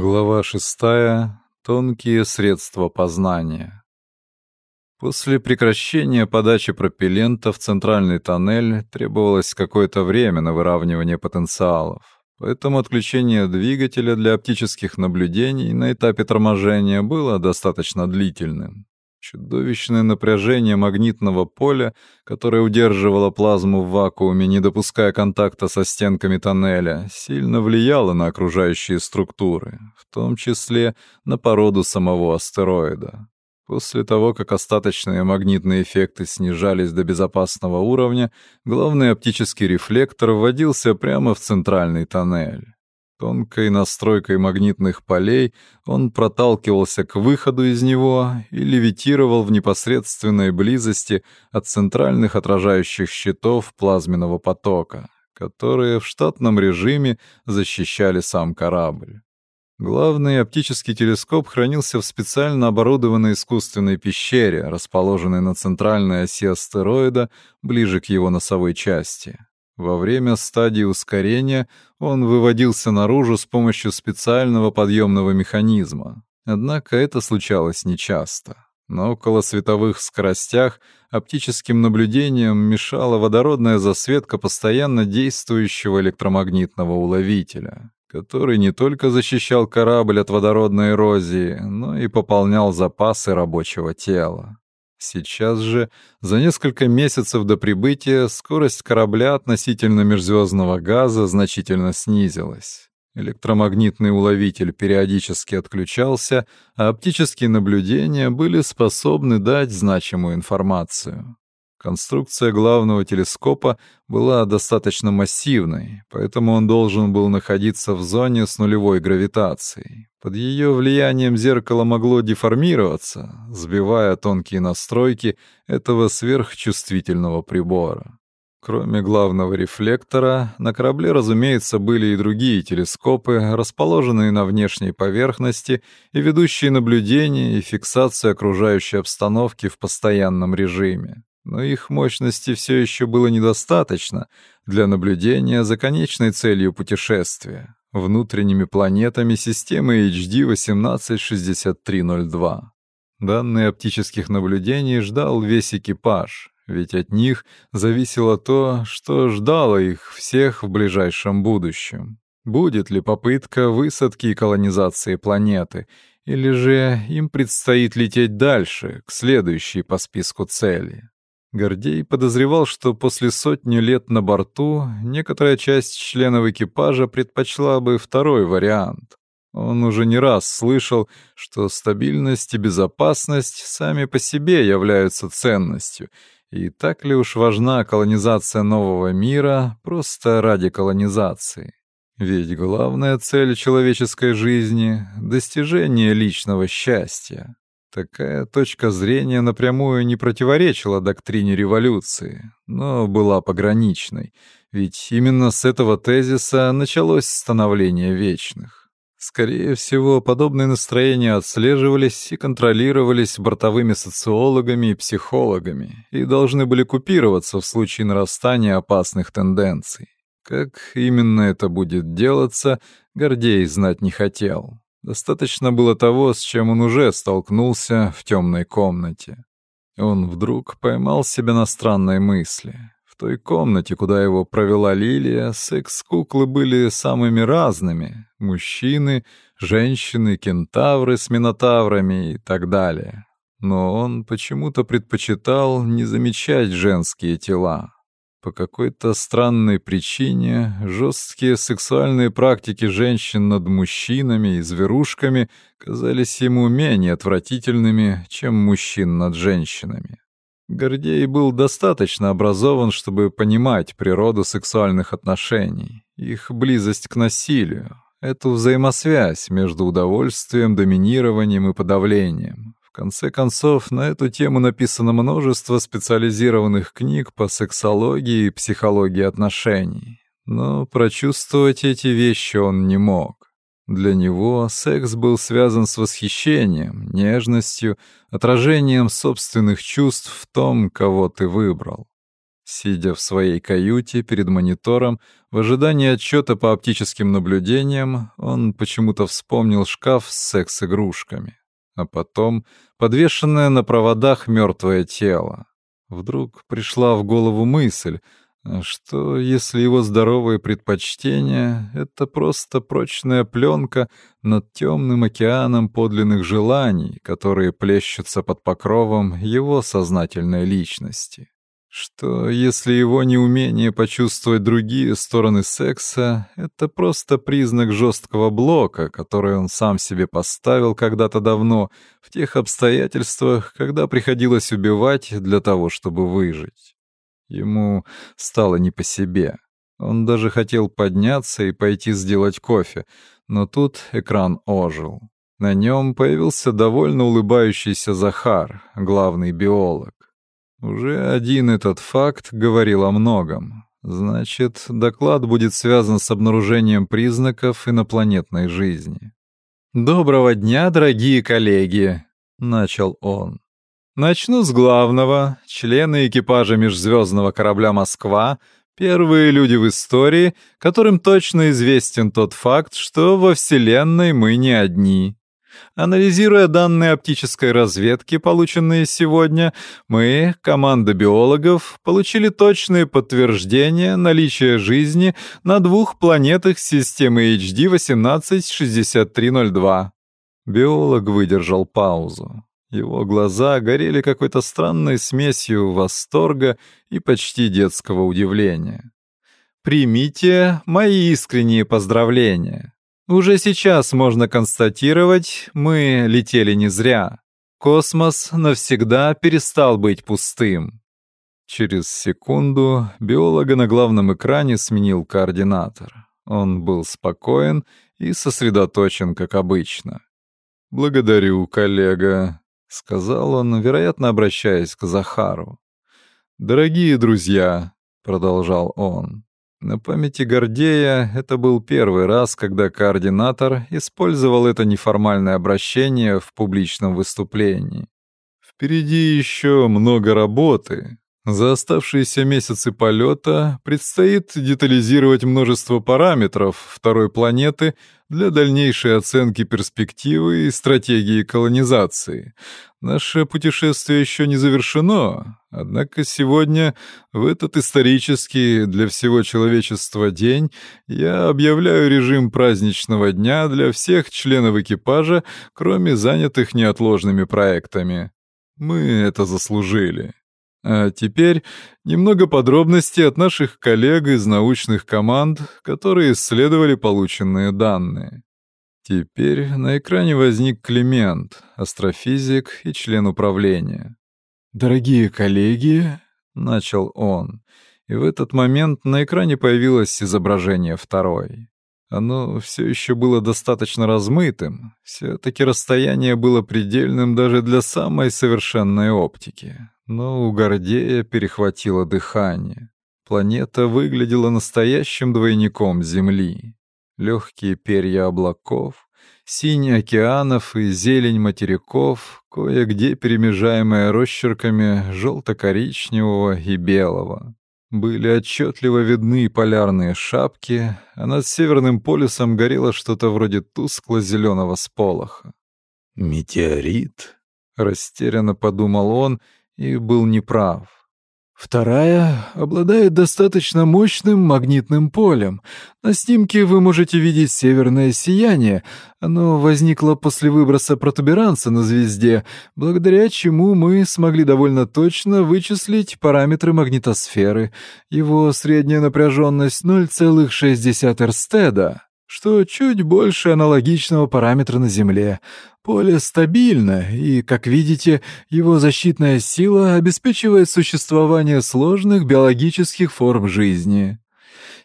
Глава шестая. Тонкие средства познания. После прекращения подачи пропеллента в центральный тоннель требовалось какое-то время на выравнивание потенциалов. Поэтому отключение двигателя для оптических наблюдений на этапе торможения было достаточно длительным. Чудовищное напряжение магнитного поля, которое удерживало плазму в вакууме, не допуская контакта со стенками тоннеля, сильно влияло на окружающие структуры, в том числе на породу самого астероида. После того, как остаточные магнитные эффекты снижались до безопасного уровня, главный оптический рефлектор вводился прямо в центральный тоннель. Тонкой настройкой магнитных полей он проталкивался к выходу из него и левитировал в непосредственной близости от центральных отражающих щитов плазменного потока, которые в штатном режиме защищали сам корабль. Главный оптический телескоп хранился в специально оборудованной искусственной пещере, расположенной на центральной оси астероида, ближе к его носовой части. Во время стадии ускорения он выводился наружу с помощью специального подъемного механизма. Однако это случалось нечасто. На околосветовых скоростях оптическим наблюдением мешала водородная засветка постоянно действующего электромагнитного уловителя, который не только защищал корабль от водородной эрозии, но и пополнял запасы рабочего тела. Сейчас же, за несколько месяцев до прибытия, скорость корабля относительно межзвездного газа значительно снизилась. Электромагнитный уловитель периодически отключался, а оптические наблюдения были способны дать значимую информацию. Конструкция главного телескопа была достаточно массивной, поэтому он должен был находиться в зоне с нулевой гравитацией. Под ее влиянием зеркало могло деформироваться, сбивая тонкие настройки этого сверхчувствительного прибора. Кроме главного рефлектора, на корабле, разумеется, были и другие телескопы, расположенные на внешней поверхности и ведущие наблюдение и фиксацию окружающей обстановки в постоянном режиме но их мощности все еще было недостаточно для наблюдения за конечной целью путешествия — внутренними планетами системы HD 186302. Данные оптических наблюдений ждал весь экипаж, ведь от них зависело то, что ждало их всех в ближайшем будущем. Будет ли попытка высадки и колонизации планеты, или же им предстоит лететь дальше, к следующей по списку цели? Гордей подозревал, что после сотни лет на борту некоторая часть членов экипажа предпочла бы второй вариант. Он уже не раз слышал, что стабильность и безопасность сами по себе являются ценностью, и так ли уж важна колонизация нового мира просто ради колонизации? Ведь главная цель человеческой жизни — достижение личного счастья. Такая точка зрения напрямую не противоречила доктрине революции, но была пограничной, ведь именно с этого тезиса началось становление вечных. Скорее всего, подобные настроения отслеживались и контролировались бортовыми социологами и психологами и должны были купироваться в случае нарастания опасных тенденций. Как именно это будет делаться, Гордей знать не хотел. Достаточно было того, с чем он уже столкнулся в темной комнате. Он вдруг поймал себя на странной мысли. В той комнате, куда его провела Лилия, секс-куклы были самыми разными. Мужчины, женщины, кентавры с минотаврами и так далее. Но он почему-то предпочитал не замечать женские тела. По какой-то странной причине жесткие сексуальные практики женщин над мужчинами и зверушками казались ему менее отвратительными, чем мужчин над женщинами. Гордей был достаточно образован, чтобы понимать природу сексуальных отношений, их близость к насилию, эту взаимосвязь между удовольствием, доминированием и подавлением, конце концов, на эту тему написано множество специализированных книг по сексологии и психологии отношений. Но прочувствовать эти вещи он не мог. Для него секс был связан с восхищением, нежностью, отражением собственных чувств в том, кого ты выбрал. Сидя в своей каюте перед монитором, в ожидании отчета по оптическим наблюдениям, он почему-то вспомнил шкаф с секс-игрушками. А потом подвешенное на проводах мертвое тело. Вдруг пришла в голову мысль, что если его здоровые предпочтения — это просто прочная пленка над темным океаном подлинных желаний, которые плещутся под покровом его сознательной личности. Что если его неумение почувствовать другие стороны секса — это просто признак жесткого блока, который он сам себе поставил когда-то давно, в тех обстоятельствах, когда приходилось убивать для того, чтобы выжить. Ему стало не по себе. Он даже хотел подняться и пойти сделать кофе, но тут экран ожил. На нем появился довольно улыбающийся Захар, главный биолог. Уже один этот факт говорил о многом. Значит, доклад будет связан с обнаружением признаков инопланетной жизни. «Доброго дня, дорогие коллеги!» — начал он. Начну с главного. Члены экипажа межзвездного корабля «Москва» — первые люди в истории, которым точно известен тот факт, что во Вселенной мы не одни. Анализируя данные оптической разведки, полученные сегодня, мы, команда биологов, получили точные подтверждения наличия жизни на двух планетах системы HD 186302. Биолог выдержал паузу. Его глаза горели какой-то странной смесью восторга и почти детского удивления. «Примите мои искренние поздравления. Уже сейчас можно констатировать, мы летели не зря. Космос навсегда перестал быть пустым». Через секунду биолога на главном экране сменил координатор. Он был спокоен и сосредоточен, как обычно. «Благодарю, коллега», — сказал он, вероятно, обращаясь к Захару. «Дорогие друзья», — продолжал он, — «на памяти Гордея это был первый раз, когда координатор использовал это неформальное обращение в публичном выступлении. Впереди еще много работы, за оставшиеся месяцы полета предстоит детализировать множество параметров второй планеты для дальнейшей оценки перспективы и стратегии колонизации. Наше путешествие еще не завершено, однако сегодня, в этот исторический для всего человечества день, я объявляю режим праздничного дня для всех членов экипажа, кроме занятых неотложными проектами. Мы это заслужили. А теперь немного подробностей от наших коллег из научных команд, которые исследовали полученные данные. Теперь на экране возник Климент, астрофизик и член управления. «Дорогие коллеги», — начал он, и в этот момент на экране появилось изображение второй. Оно все еще было достаточно размытым, все-таки расстояние было предельным даже для самой совершенной оптики. Но у Гордея перехватило дыхание. Планета выглядела настоящим двойником Земли. Легкие перья облаков, синь океанов и зелень материков, кое-где перемежаемая росчерками желто-коричневого и белого. Были отчетливо видны полярные шапки, а над Северным полюсом горело что-то вроде тускло-зеленого сполоха. «Метеорит?» — растерянно подумал он и был неправ. Вторая обладает достаточно мощным магнитным полем. На снимке вы можете видеть северное сияние. Оно возникло после выброса протуберанца на звезде, благодаря чему мы смогли довольно точно вычислить параметры магнитосферы. Его средняя напряженность 0,6 эрстеда что чуть больше аналогичного параметра на Земле. Поле стабильно, и, как видите, его защитная сила обеспечивает существование сложных биологических форм жизни.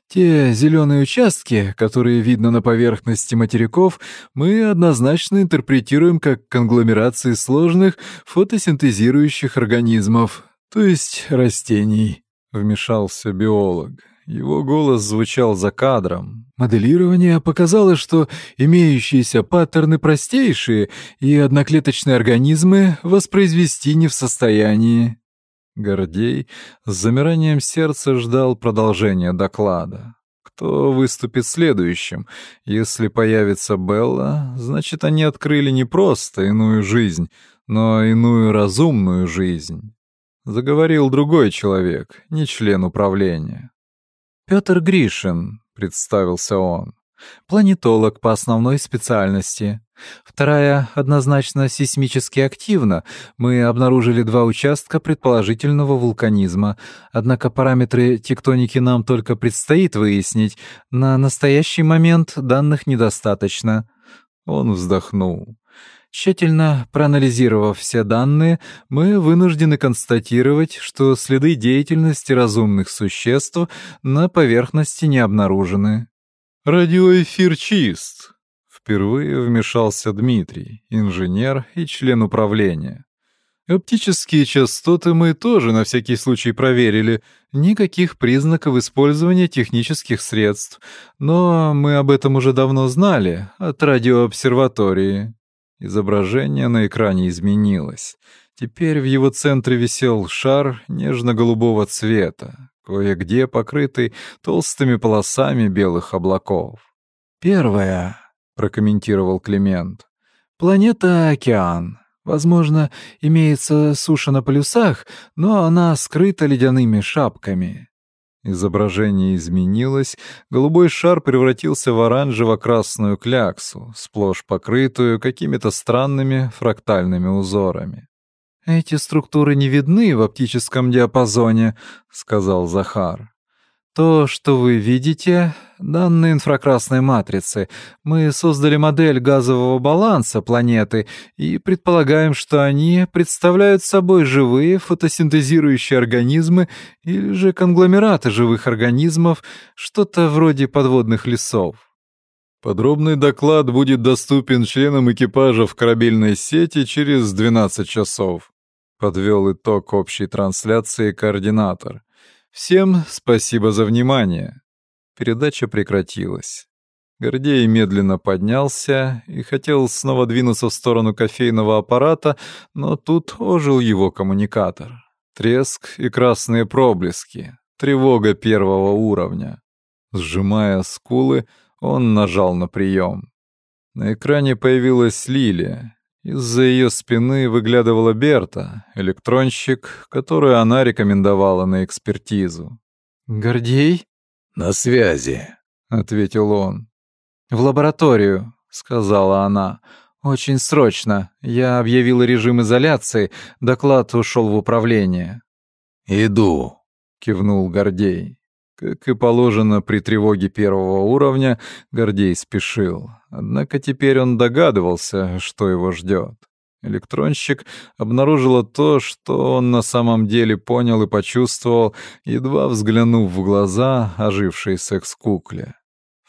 Те зеленые участки, которые видно на поверхности материков, мы однозначно интерпретируем как конгломерации сложных фотосинтезирующих организмов, то есть растений, вмешался биолог. Его голос звучал за кадром. Моделирование показало, что имеющиеся паттерны простейшие, и одноклеточные организмы воспроизвести не в состоянии. Гордей с замиранием сердца ждал продолжения доклада. Кто выступит следующим? Если появится Белла, значит, они открыли не просто иную жизнь, но иную разумную жизнь. Заговорил другой человек, не член управления. «Пётр Гришин», — представился он, — «планетолог по основной специальности. Вторая однозначно сейсмически активна. Мы обнаружили два участка предположительного вулканизма. Однако параметры тектоники нам только предстоит выяснить. На настоящий момент данных недостаточно. Он вздохнул. Тщательно проанализировав все данные, мы вынуждены констатировать, что следы деятельности разумных существ на поверхности не обнаружены. Радиоэфир чист, Впервые вмешался Дмитрий, инженер и член управления. Оптические частоты мы тоже на всякий случай проверили. Никаких признаков использования технических средств. Но мы об этом уже давно знали, от радиообсерватории. Изображение на экране изменилось. Теперь в его центре висел шар нежно-голубого цвета, кое-где покрытый толстыми полосами белых облаков. Первое — прокомментировал Климент. «Планета Океан. Возможно, имеется суша на полюсах, но она скрыта ледяными шапками». Изображение изменилось, голубой шар превратился в оранжево-красную кляксу, сплошь покрытую какими-то странными фрактальными узорами. «Эти структуры не видны в оптическом диапазоне», — сказал Захар. То, что вы видите, данные инфракрасной матрицы. Мы создали модель газового баланса планеты и предполагаем, что они представляют собой живые фотосинтезирующие организмы или же конгломераты живых организмов, что-то вроде подводных лесов. Подробный доклад будет доступен членам экипажа в корабельной сети через 12 часов. Подвел итог общей трансляции координатор. Всем спасибо за внимание. Передача прекратилась. Гордей медленно поднялся и хотел снова двинуться в сторону кофейного аппарата, но тут ожил его коммуникатор. Треск и красные проблески. Тревога первого уровня. Сжимая скулы, он нажал на прием. На экране появилась Лилия. Из-за ее спины выглядывала Берта, электронщик, которую она рекомендовала на экспертизу. «Гордей?» «На связи», — ответил он. «В лабораторию», — сказала она. «Очень срочно. Я объявила режим изоляции. Доклад ушел в управление». «Иду», — кивнул Гордей. Как и положено при тревоге первого уровня, Гордей спешил. Однако теперь он догадывался, что его ждет. Электронщик обнаружила то, что он на самом деле понял и почувствовал, едва взглянув в глаза ожившей секс-кукле.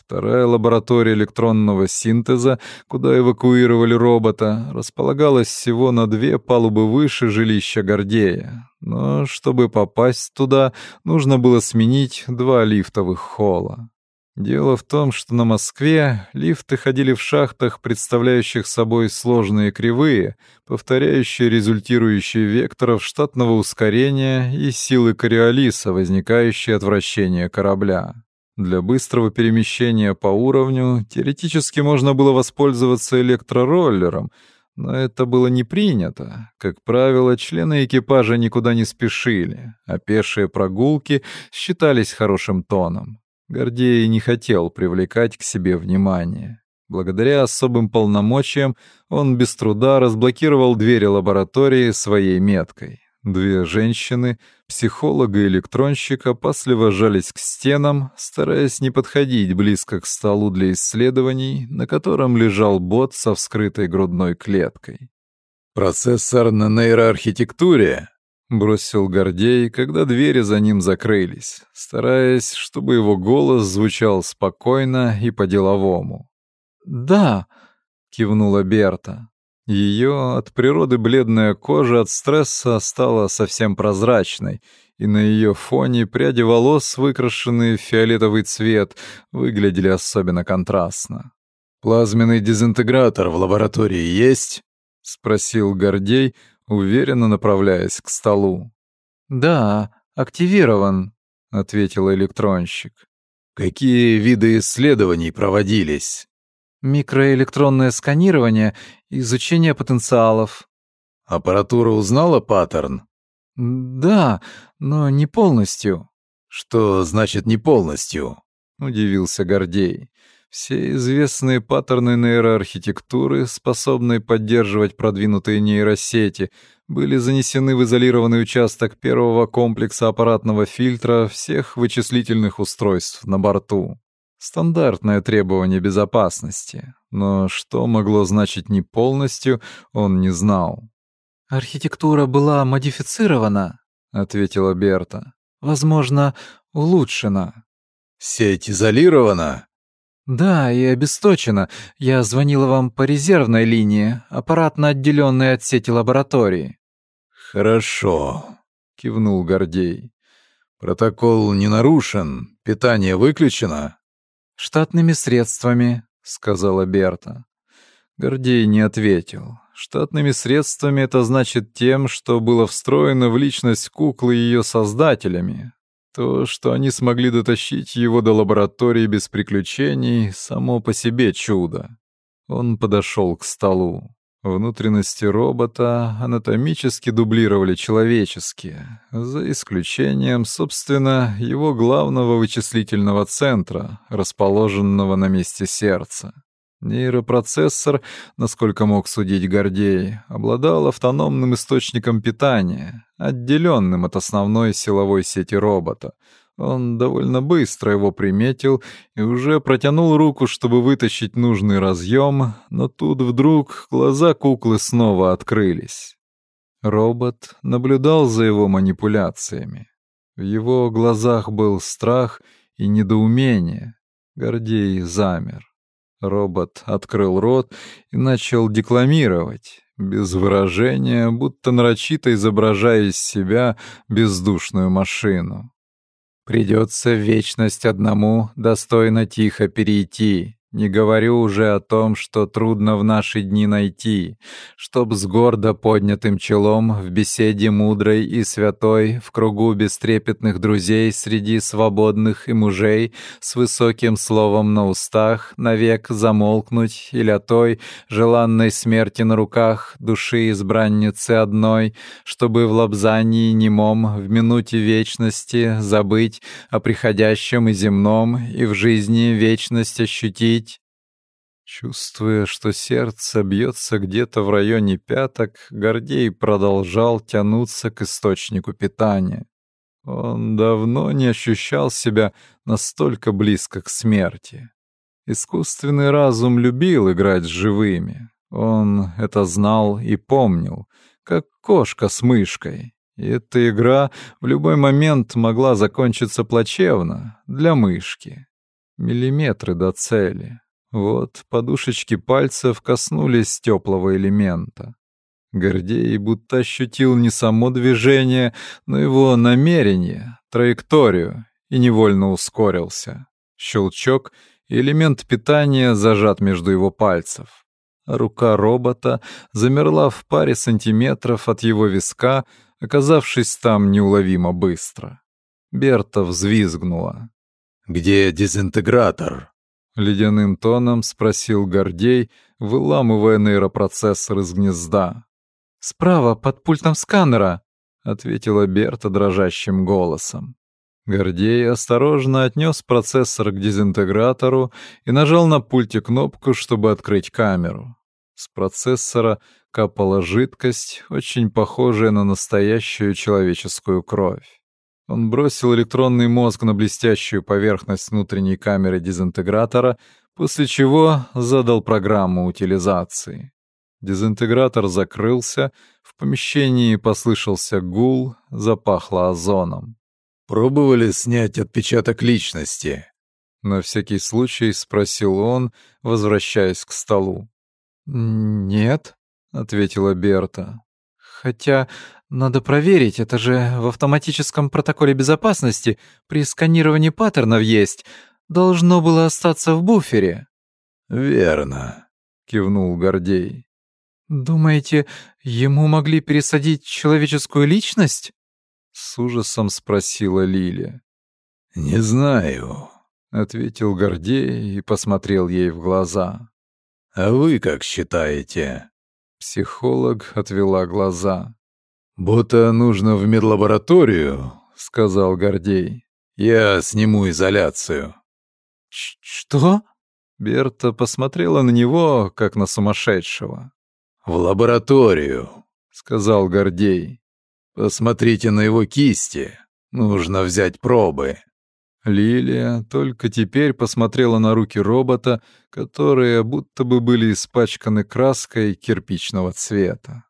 Вторая лаборатория электронного синтеза, куда эвакуировали робота, располагалась всего на две палубы выше жилища Гордея. Но чтобы попасть туда, нужно было сменить два лифтовых холла. Дело в том, что на Москве лифты ходили в шахтах, представляющих собой сложные кривые, повторяющие результирующие векторов штатного ускорения и силы Кориолиса, возникающие от вращения корабля. Для быстрого перемещения по уровню теоретически можно было воспользоваться электророллером, но это было не принято. Как правило, члены экипажа никуда не спешили, а пешие прогулки считались хорошим тоном. Гордей не хотел привлекать к себе внимание. Благодаря особым полномочиям он без труда разблокировал двери лаборатории своей меткой. Две женщины, психолог и электронщик, опасливо жались к стенам, стараясь не подходить близко к столу для исследований, на котором лежал бот со вскрытой грудной клеткой. «Процессор на нейроархитектуре», — бросил Гордей, когда двери за ним закрылись, стараясь, чтобы его голос звучал спокойно и по-деловому. «Да», — кивнула Берта. Ее от природы бледная кожа от стресса стала совсем прозрачной, и на ее фоне пряди волос, выкрашенные в фиолетовый цвет, выглядели особенно контрастно. «Плазменный дезинтегратор в лаборатории есть?» — спросил Гордей, уверенно направляясь к столу. «Да, активирован», — ответил электронщик. «Какие виды исследований проводились?» «Микроэлектронное сканирование, изучение потенциалов». «Аппаратура узнала паттерн?» «Да, но не полностью». «Что значит «не полностью»?» — удивился Гордей. Все известные паттерны нейроархитектуры, способные поддерживать продвинутые нейросети, были занесены в изолированный участок первого комплекса аппаратного фильтра всех вычислительных устройств на борту. Стандартное требование безопасности, но что могло значить не полностью, он не знал. «Архитектура была модифицирована», — ответила Берта. «Возможно, улучшена». «Сеть изолирована?» «Да, и обесточена. Я звонила вам по резервной линии, аппаратно отделенной от сети лаборатории». «Хорошо», — кивнул Гордей. «Протокол не нарушен, питание выключено?» «Штатными средствами», — сказала Берта. Гордей не ответил. Штатными средствами это значит тем, что было встроено в личность куклы ее создателями, то, что они смогли дотащить его до лаборатории без приключений, само по себе чудо. Он подошел к столу. Внутренности робота анатомически дублировали человеческие, за исключением, собственно, его главного вычислительного центра, расположенного на месте сердца. Нейропроцессор, насколько мог судить Гордей, обладал автономным источником питания, отделенным от основной силовой сети робота. Он довольно быстро его приметил и уже протянул руку, чтобы вытащить нужный разъем, но тут вдруг глаза куклы снова открылись. Робот наблюдал за его манипуляциями. В его глазах был страх и недоумение. Гордей замер. Робот открыл рот и начал декламировать, без выражения, будто нарочито изображая из себя бездушную машину. «Придется вечность одному достойно тихо перейти, не говорю уже о том, что трудно в наши дни найти, чтоб с гордо поднятым челом в беседе мудрой и святой, в кругу бестрепетных друзей среди свободных и мужей, с высоким словом на устах, навек замолкнуть или о той желанной смерти на руках души избранницы одной, чтобы в лобзании немом в минуте вечности забыть о приходящем и земном и в жизни вечность ощутить, Чувствуя, что сердце бьется где-то в районе пяток, Гордей продолжал тянуться к источнику питания. Он давно не ощущал себя настолько близко к смерти. Искусственный разум любил играть с живыми. Он это знал и помнил, как кошка с мышкой. И эта игра в любой момент могла закончиться плачевно для мышки. Миллиметры до цели. Вот подушечки пальцев коснулись теплого элемента. Гордей будто ощутил не само движение, но его намерение, траекторию, и невольно ускорился. Щелчок, элемент питания зажат между его пальцев. рука робота замерла в паре сантиметров от его виска, оказавшись там неуловимо быстро. Берта взвизгнула. «Где дезинтегратор?» — ледяным тоном спросил Гордей, выламывая нейропроцессор из гнезда. «Справа, под пультом сканера», — ответила Берта дрожащим голосом. Гордей осторожно отнес процессор к дезинтегратору и нажал на пульте кнопку, чтобы открыть камеру. С процессора капала жидкость, очень похожая на настоящую человеческую кровь. Он бросил электронный мозг на блестящую поверхность внутренней камеры дезинтегратора, после чего задал программу утилизации. Дезинтегратор закрылся, в помещении послышался гул, запахло озоном. «Пробовали снять отпечаток личности?» На всякий случай спросил он, возвращаясь к столу. «Нет», — ответила Берта. «Хотя надо проверить, это же в автоматическом протоколе безопасности при сканировании паттернов есть. Должно было остаться в буфере. Верно, кивнул Гордей. Думаете, ему могли пересадить человеческую личность? С ужасом спросила Лиля. «Не знаю», — ответил Гордей и посмотрел ей в глаза. «А вы как считаете?» Психолог отвела глаза. «Будто нужно в медлабораторию», — сказал Гордей. «Я сниму изоляцию». Ч «Что?» Берта посмотрела на него, как на сумасшедшего. «В лабораторию», — сказал Гордей. «Посмотрите на его кисти. Нужно взять пробы». Лилия только теперь посмотрела на руки робота, которые будто бы были испачканы краской кирпичного цвета.